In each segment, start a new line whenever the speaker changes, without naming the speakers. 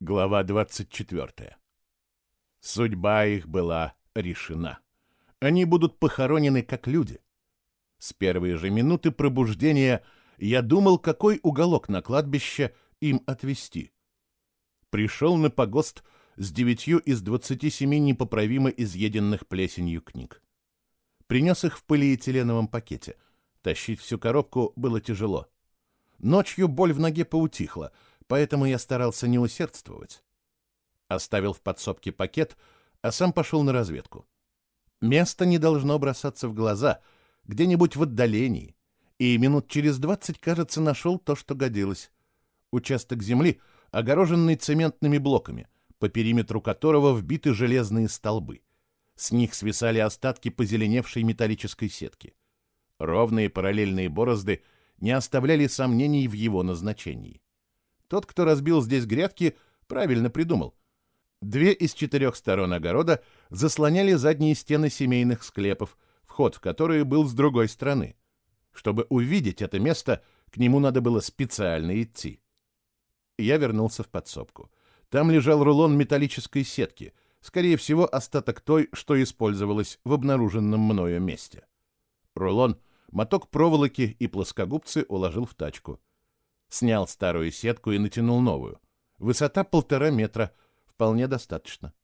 Глава 24. Судьба их была решена. Они будут похоронены как люди. С первой же минуты пробуждения я думал, какой уголок на кладбище им отвести. Пришел на погост с девятью из двадцати семи непоправимо изъеденных плесенью книг. Принес их в полиэтиленовом пакете. Тащить всю коробку было тяжело. Ночью боль в ноге поутихла — поэтому я старался не усердствовать. Оставил в подсобке пакет, а сам пошел на разведку. Место не должно бросаться в глаза, где-нибудь в отдалении, и минут через двадцать, кажется, нашел то, что годилось. Участок земли, огороженный цементными блоками, по периметру которого вбиты железные столбы. С них свисали остатки позеленевшей металлической сетки. Ровные параллельные борозды не оставляли сомнений в его назначении. Тот, кто разбил здесь грядки, правильно придумал. Две из четырех сторон огорода заслоняли задние стены семейных склепов, вход в которые был с другой стороны. Чтобы увидеть это место, к нему надо было специально идти. Я вернулся в подсобку. Там лежал рулон металлической сетки, скорее всего, остаток той, что использовалась в обнаруженном мною месте. Рулон, моток проволоки и плоскогубцы уложил в тачку — Снял старую сетку и натянул новую. Высота полтора метра, вполне достаточно.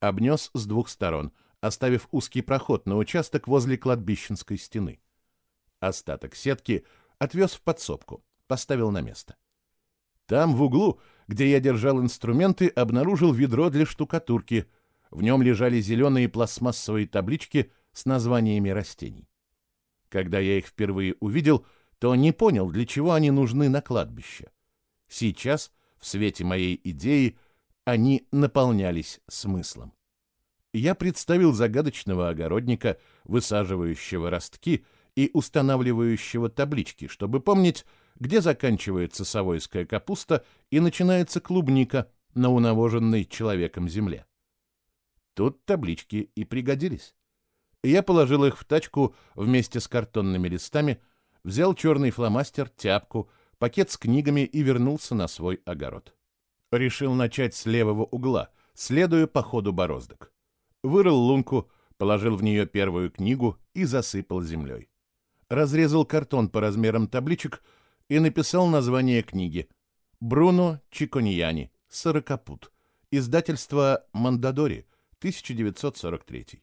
Обнес с двух сторон, оставив узкий проход на участок возле кладбищенской стены. Остаток сетки отвез в подсобку, поставил на место. Там, в углу, где я держал инструменты, обнаружил ведро для штукатурки. В нем лежали зеленые пластмассовые таблички с названиями растений. Когда я их впервые увидел — то не понял, для чего они нужны на кладбище. Сейчас, в свете моей идеи, они наполнялись смыслом. Я представил загадочного огородника, высаживающего ростки и устанавливающего таблички, чтобы помнить, где заканчивается совойская капуста и начинается клубника на унавоженной человеком земле. Тут таблички и пригодились. Я положил их в тачку вместе с картонными листами, взял черный фломастер, тяпку, пакет с книгами и вернулся на свой огород. Решил начать с левого угла, следуя по ходу бороздок. Вырыл лунку, положил в нее первую книгу и засыпал землей. Разрезал картон по размерам табличек и написал название книги «Бруно Чиконьяни. Сорокопут. Издательство «Мандадори», 1943».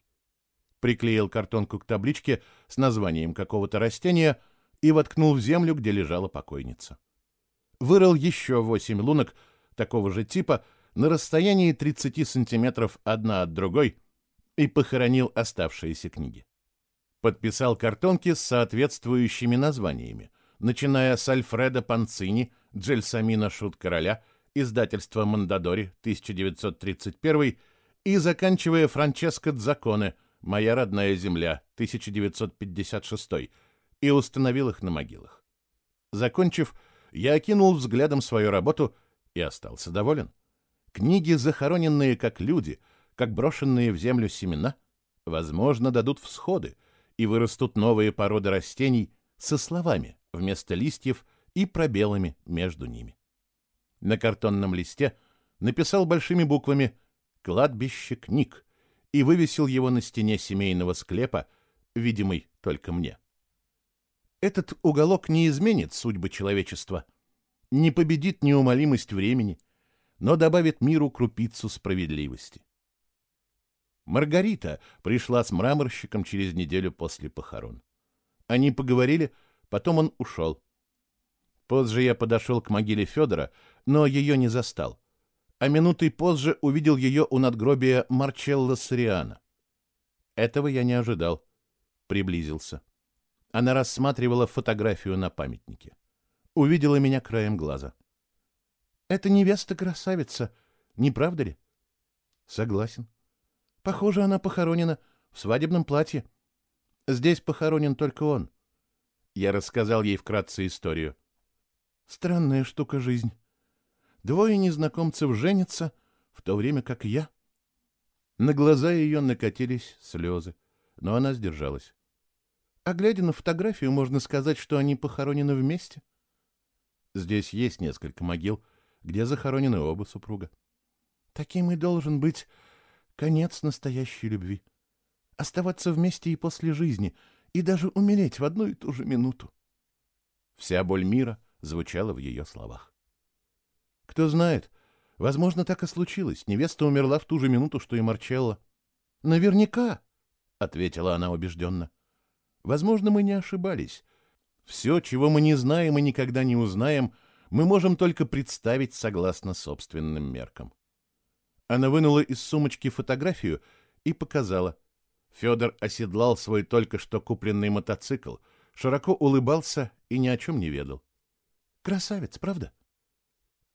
Приклеил картонку к табличке с названием какого-то растения – и воткнул в землю, где лежала покойница. Вырыл еще восемь лунок такого же типа на расстоянии 30 сантиметров одна от другой и похоронил оставшиеся книги. Подписал картонки с соответствующими названиями, начиная с Альфреда Панцини, Джельсамина Шут Короля, издательство Мандадори, 1931, и заканчивая Франческо Дзаконе, «Моя родная земля», 1956, и установил их на могилах. Закончив, я окинул взглядом свою работу и остался доволен. Книги, захороненные как люди, как брошенные в землю семена, возможно, дадут всходы и вырастут новые породы растений со словами вместо листьев и пробелами между ними. На картонном листе написал большими буквами «Кладбище книг» и вывесил его на стене семейного склепа, видимый только мне. Этот уголок не изменит судьбы человечества, не победит неумолимость времени, но добавит миру крупицу справедливости. Маргарита пришла с мраморщиком через неделю после похорон. Они поговорили, потом он ушел. Позже я подошел к могиле Федора, но ее не застал. А минутой позже увидел ее у надгробия Марчелло Сориана. Этого я не ожидал. Приблизился. Она рассматривала фотографию на памятнике. Увидела меня краем глаза. «Это невеста-красавица, не правда ли?» «Согласен. Похоже, она похоронена в свадебном платье. Здесь похоронен только он». Я рассказал ей вкратце историю. «Странная штука жизнь. Двое незнакомцев женятся, в то время как я...» На глаза ее накатились слезы, но она сдержалась. А глядя на фотографию, можно сказать, что они похоронены вместе. Здесь есть несколько могил, где захоронены оба супруга. Таким и должен быть конец настоящей любви. Оставаться вместе и после жизни, и даже умереть в одну и ту же минуту. Вся боль мира звучала в ее словах. Кто знает, возможно, так и случилось. Невеста умерла в ту же минуту, что и Марчелло. Наверняка, — ответила она убежденно. Возможно, мы не ошибались. Все, чего мы не знаем и никогда не узнаем, мы можем только представить согласно собственным меркам. Она вынула из сумочки фотографию и показала. Федор оседлал свой только что купленный мотоцикл, широко улыбался и ни о чем не ведал. Красавец, правда?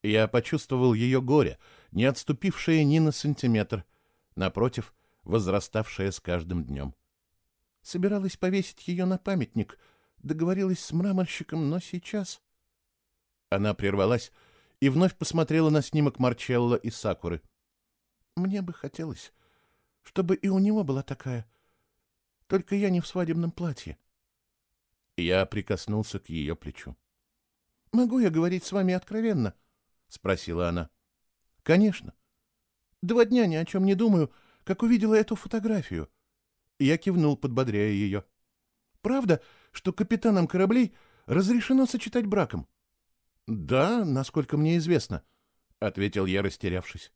Я почувствовал ее горе, не отступившее ни на сантиметр, напротив, возраставшее с каждым днем. Собиралась повесить ее на памятник, договорилась с мраморщиком, но сейчас... Она прервалась и вновь посмотрела на снимок Марчелло и Сакуры. Мне бы хотелось, чтобы и у него была такая, только я не в свадебном платье. Я прикоснулся к ее плечу. «Могу я говорить с вами откровенно?» — спросила она. «Конечно. Два дня ни о чем не думаю, как увидела эту фотографию». Я кивнул, подбодряя ее. «Правда, что капитанам кораблей разрешено сочетать браком?» «Да, насколько мне известно», — ответил я, растерявшись.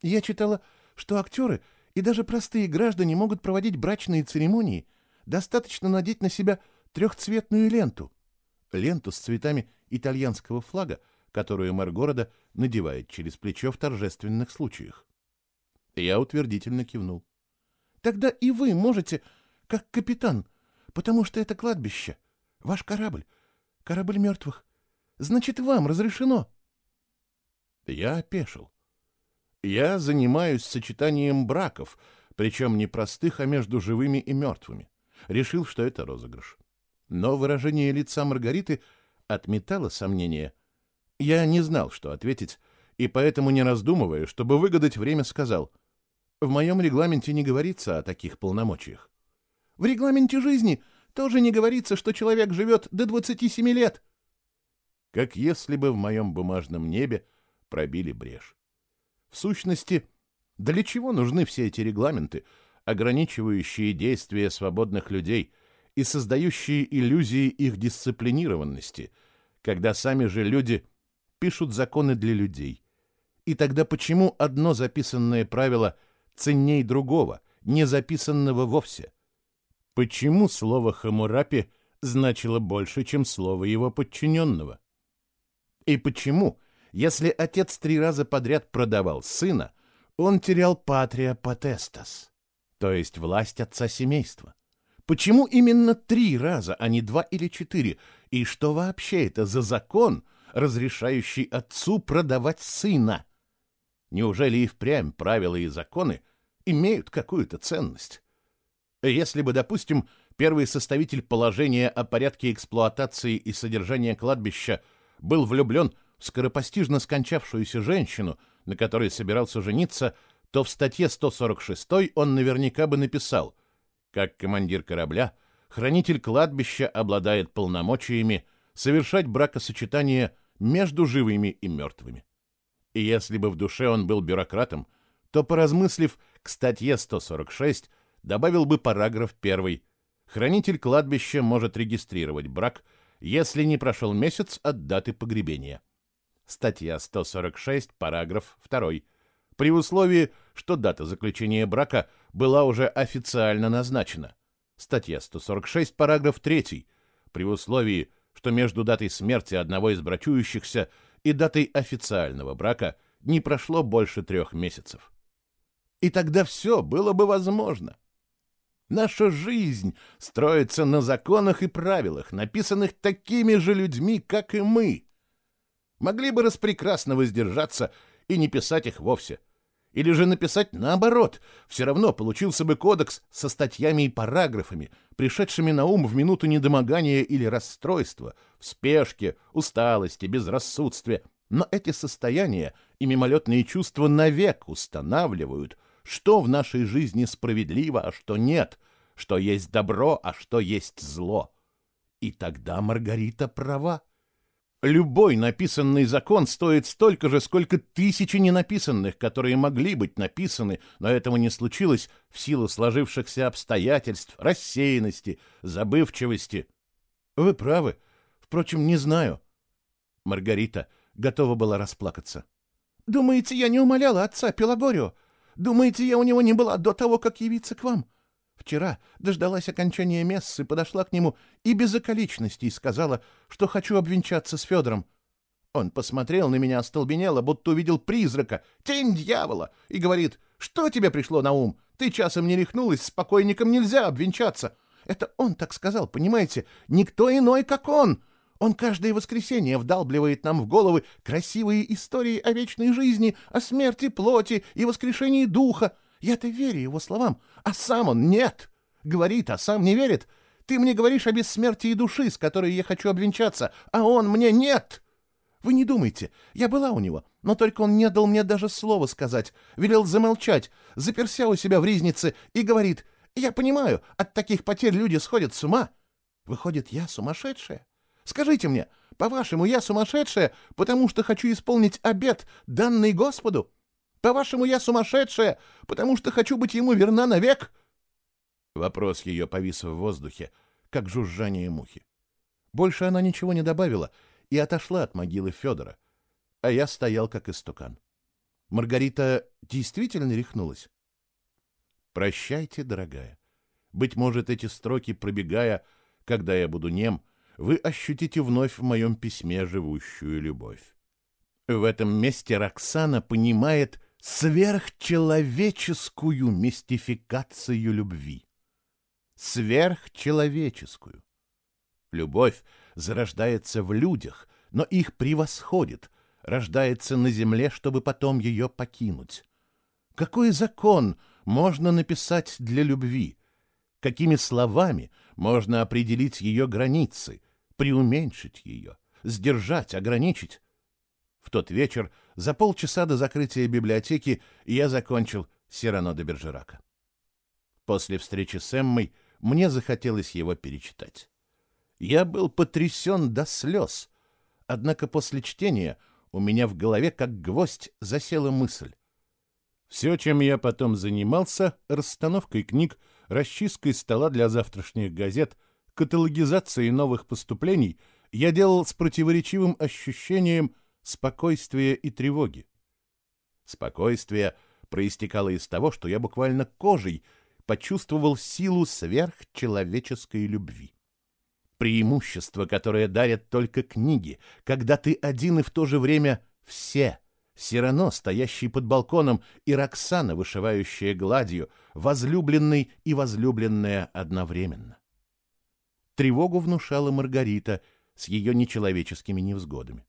«Я читала, что актеры и даже простые граждане могут проводить брачные церемонии. Достаточно надеть на себя трехцветную ленту. Ленту с цветами итальянского флага, которую мэр города надевает через плечо в торжественных случаях. Я утвердительно кивнул. Тогда и вы можете, как капитан, потому что это кладбище, ваш корабль, корабль мертвых. Значит, вам разрешено. Я опешил. Я занимаюсь сочетанием браков, причем не простых, а между живыми и мертвыми. Решил, что это розыгрыш. Но выражение лица Маргариты отметало сомнения. Я не знал, что ответить, и поэтому, не раздумывая, чтобы выгадать время, сказал, «В моем регламенте не говорится о таких полномочиях». «В регламенте жизни тоже не говорится, что человек живет до 27 лет». Как если бы в моем бумажном небе пробили брешь. В сущности, для чего нужны все эти регламенты, ограничивающие действия свободных людей и создающие иллюзии их дисциплинированности – когда сами же люди пишут законы для людей. И тогда почему одно записанное правило ценней другого, не записанного вовсе? Почему слово «хамурапи» значило больше, чем слово его подчиненного? И почему, если отец три раза подряд продавал сына, он терял патрия потестас, то есть власть отца семейства? Почему именно три раза, а не два или четыре? И что вообще это за закон, разрешающий отцу продавать сына? Неужели и впрямь правила и законы имеют какую-то ценность? Если бы, допустим, первый составитель положения о порядке эксплуатации и содержания кладбища был влюблен в скоропостижно скончавшуюся женщину, на которой собирался жениться, то в статье 146 он наверняка бы написал «Как командир корабля хранитель кладбища обладает полномочиями совершать бракосочетание между живыми и мертвыми. И если бы в душе он был бюрократом, то, поразмыслив к статье 146, добавил бы параграф 1. Хранитель кладбища может регистрировать брак, если не прошел месяц от даты погребения. Статья 146, параграф 2. При условии, что дата заключения брака была уже официально назначена – Статья 146, параграф 3. При условии, что между датой смерти одного из брачующихся и датой официального брака не прошло больше трех месяцев. И тогда все было бы возможно. Наша жизнь строится на законах и правилах, написанных такими же людьми, как и мы. Могли бы распрекрасно воздержаться и не писать их вовсе – или же написать наоборот. Все равно получился бы кодекс со статьями и параграфами, пришедшими на ум в минуту недомогания или расстройства, спешке, усталости, безрассудстве. Но эти состояния и мимолетные чувства навек устанавливают, что в нашей жизни справедливо, а что нет, что есть добро, а что есть зло. И тогда Маргарита права. Любой написанный закон стоит столько же, сколько тысячи ненаписанных, которые могли быть написаны, но этого не случилось в силу сложившихся обстоятельств, рассеянности, забывчивости. Вы правы. Впрочем, не знаю. Маргарита готова была расплакаться. Думаете, я не умоляла отца Пелагорио? Думаете, я у него не была до того, как явиться к вам? Вчера дождалась окончания мессы, подошла к нему и без околичностей сказала, что хочу обвенчаться с Федором. Он посмотрел на меня остолбенело, будто увидел призрака, тень дьявола, и говорит, что тебе пришло на ум? Ты часом не рехнулась, с покойником нельзя обвенчаться. Это он так сказал, понимаете? Никто иной, как он. Он каждое воскресенье вдалбливает нам в головы красивые истории о вечной жизни, о смерти плоти и воскрешении духа. Я-то верю его словам, а сам он нет. Говорит, а сам не верит. Ты мне говоришь о бессмертии души, с которой я хочу обвенчаться, а он мне нет. Вы не думайте, я была у него, но только он не дал мне даже слова сказать, велел замолчать, заперся у себя в ризнице и говорит, я понимаю, от таких потерь люди сходят с ума. Выходит, я сумасшедшая? Скажите мне, по-вашему, я сумасшедшая, потому что хочу исполнить обет, данный Господу? По-вашему, я сумасшедшая, потому что хочу быть ему верна навек?» Вопрос ее повис в воздухе, как жужжание мухи. Больше она ничего не добавила и отошла от могилы Федора, а я стоял как истукан. Маргарита действительно рехнулась. «Прощайте, дорогая. Быть может, эти строки, пробегая, когда я буду нем, — вы ощутите вновь в моем письме живущую любовь. В этом месте Роксана понимает сверхчеловеческую мистификацию любви. Сверхчеловеческую. Любовь зарождается в людях, но их превосходит, рождается на земле, чтобы потом ее покинуть. Какой закон можно написать для любви? Какими словами можно определить ее границы, преуменьшить ее, сдержать, ограничить? В тот вечер, за полчаса до закрытия библиотеки, я закончил Сирано де Бержерака. После встречи с Эммой мне захотелось его перечитать. Я был потрясен до слез, однако после чтения у меня в голове как гвоздь засела мысль. Все, чем я потом занимался, расстановкой книг, расчисткой стола для завтрашних газет, каталогизацией новых поступлений, я делал с противоречивым ощущением спокойствия и тревоги. Спокойствие проистекало из того, что я буквально кожей почувствовал силу сверхчеловеческой любви. Преимущество, которое дарят только книги, когда ты один и в то же время все — Сирано, стоящий под балконом, и Роксана, вышивающая гладью, возлюбленный и возлюбленная одновременно. Тревогу внушала Маргарита с ее нечеловеческими невзгодами.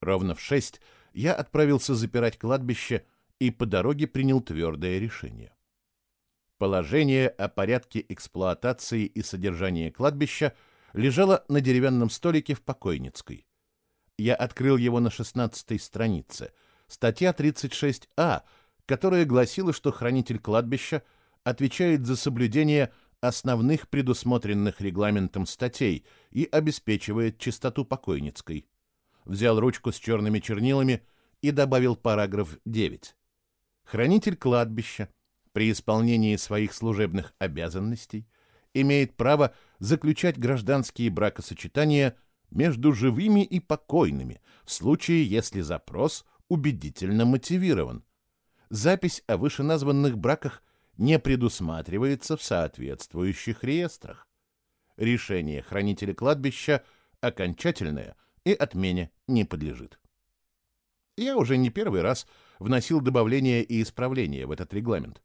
Ровно в шесть я отправился запирать кладбище и по дороге принял твердое решение. Положение о порядке эксплуатации и содержания кладбища лежало на деревянном столике в покойницкой. Я открыл его на шестнадцатой странице. Статья 36А, которая гласила, что хранитель кладбища отвечает за соблюдение основных предусмотренных регламентом статей и обеспечивает чистоту покойницкой. Взял ручку с черными чернилами и добавил параграф 9. Хранитель кладбища при исполнении своих служебных обязанностей имеет право заключать гражданские бракосочетания – между живыми и покойными, в случае, если запрос убедительно мотивирован. Запись о вышеназванных браках не предусматривается в соответствующих реестрах. Решение хранителя кладбища окончательное и отмене не подлежит. Я уже не первый раз вносил добавления и исправления в этот регламент,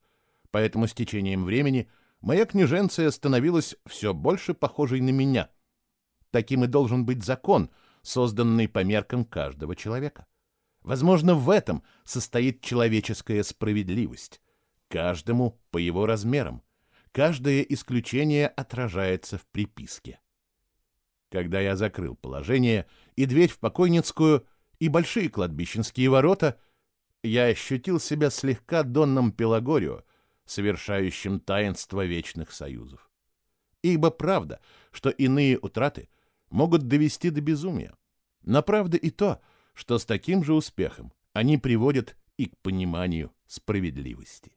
поэтому с течением времени моя княженция становилась все больше похожей на меня – Таким и должен быть закон, созданный по меркам каждого человека. Возможно, в этом состоит человеческая справедливость. Каждому по его размерам. Каждое исключение отражается в приписке. Когда я закрыл положение и дверь в покойницкую, и большие кладбищенские ворота, я ощутил себя слегка Донном Пелагорио, совершающим таинство вечных союзов. Ибо правда, что иные утраты могут довести до безумия. Но правда и то, что с таким же успехом они приводят и к пониманию справедливости.